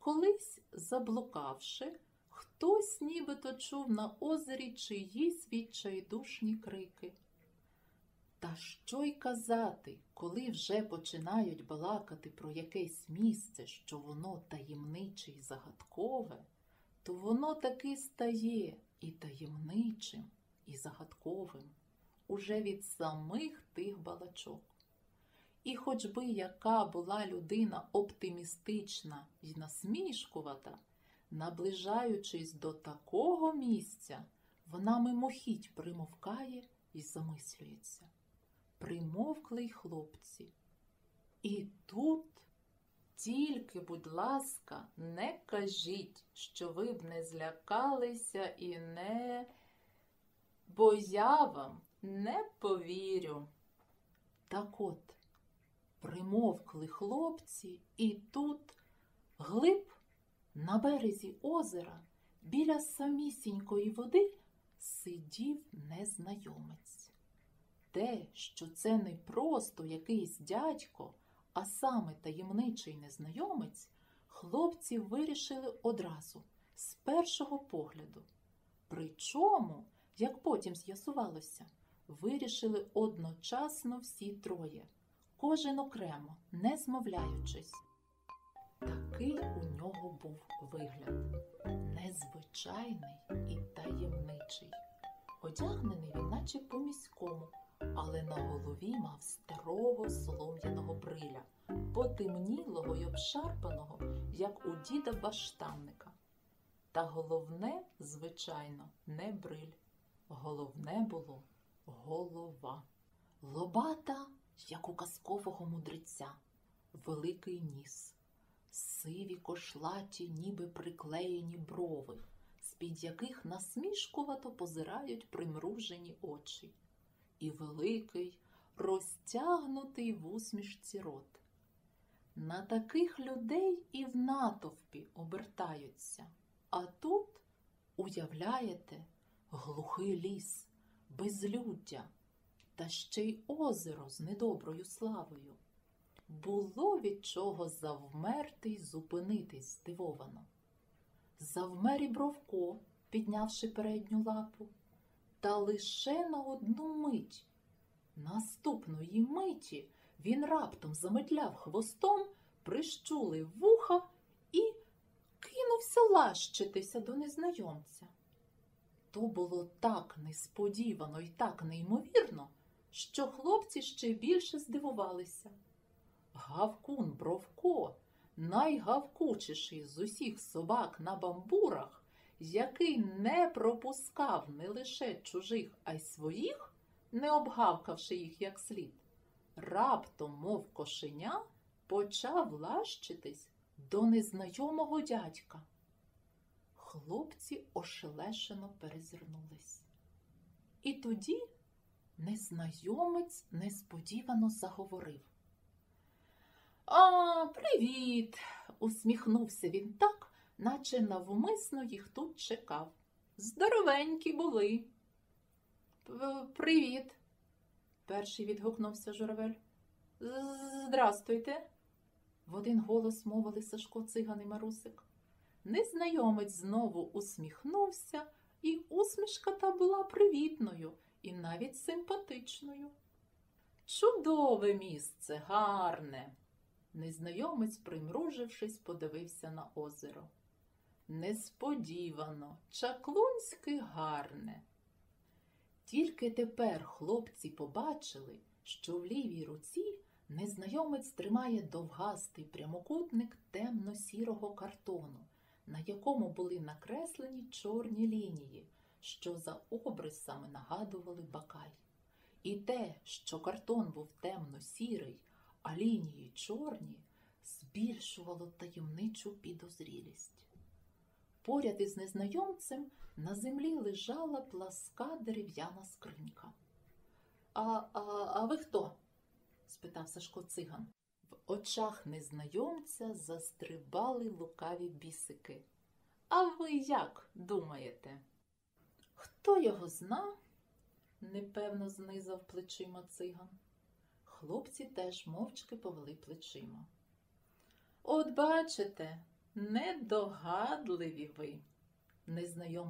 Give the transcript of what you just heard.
Колись, заблукавши, хтось нібито чув на озері чиїсь відчайдушні крики. Та що й казати, коли вже починають балакати про якесь місце, що воно таємниче й загадкове, то воно таки стає і таємничим, і загадковим уже від самих тих балачок. І хоч би яка була людина оптимістична й насмішкувата, наближаючись до такого місця, вона мимохідь примовкає і замислюється. Примовкли й хлопці. І тут тільки, будь ласка, не кажіть, що ви б не злякалися і не, бо я вам не повірю. Так от, примовкли хлопці, і тут глиб на березі озера біля самісінької води сидів незнайомець. Те, що це не просто якийсь дядько, а саме таємничий незнайомець, хлопці вирішили одразу, з першого погляду. Причому, як потім з'ясувалося, вирішили одночасно всі троє, кожен окремо, не змовляючись. Такий у нього був вигляд незвичайний і таємничий. Одягнений він, наче по міському, але на голові мав старого солом'яного бриля, потемнілого й обшарпаного, як у діда баштанника. Та головне, звичайно, не бриль. Головне було голова. Лобата, як у казкового мудреця, великий ніс, сиві кошлаті, ніби приклеєні брови, з-під яких насмішкувато позирають примружені очі, і великий, розтягнутий в усмішці рот. На таких людей і в натовпі обертаються, а тут, уявляєте, глухий ліс, безлюддя та ще й озеро з недоброю славою. Було від чого завмерти й зупинитись здивовано. Завмер і Бровко, піднявши передню лапу, та лише на одну мить. Наступної миті він раптом заметляв хвостом, прищулив вуха і кинувся лащитися до незнайомця. То було так несподівано і так неймовірно, що хлопці ще більше здивувалися. Гавкун Бровко, найгавкучіший з усіх собак на бамбурах, який не пропускав не лише чужих, а й своїх, не обгавкавши їх як слід, раптом, мов кошеня, почав лащитись до незнайомого дядька. Хлопці ошелешено перезирнулись. І тоді незнайомець несподівано заговорив. А, привіт! усміхнувся він так, наче навмисно їх тут чекав. Здоровенькі були. Привіт, перший відгукнувся журавель. Здрастуйте. В один голос мовили Сашко циган і Марусик. Незнайомець знову усміхнувся, і усмішка та була привітною і навіть симпатичною. Чудове місце, гарне. Незнайомець, примружившись, подивився на озеро. Несподівано, чаклунськи гарне. Тільки тепер хлопці побачили, що в лівій руці незнайомець тримає довгастий прямокутник темно-сірого картону, на якому були накреслені чорні лінії, що за обрисами нагадували бакай. І те, що картон був темно-сірий, а лінії чорні, збільшувало таємничу підозрілість. Поряд із незнайомцем на землі лежала пласка дерев'яна скринька. А, а, а ви хто? спитав Сашко циган. В очах незнайомця застрибали лукаві бісики. А ви як думаєте? Хто його зна? непевно знизав плечима циган. Хлопці теж мовчки повели плечима. От бачите, Недогадливі ви. Незнайомий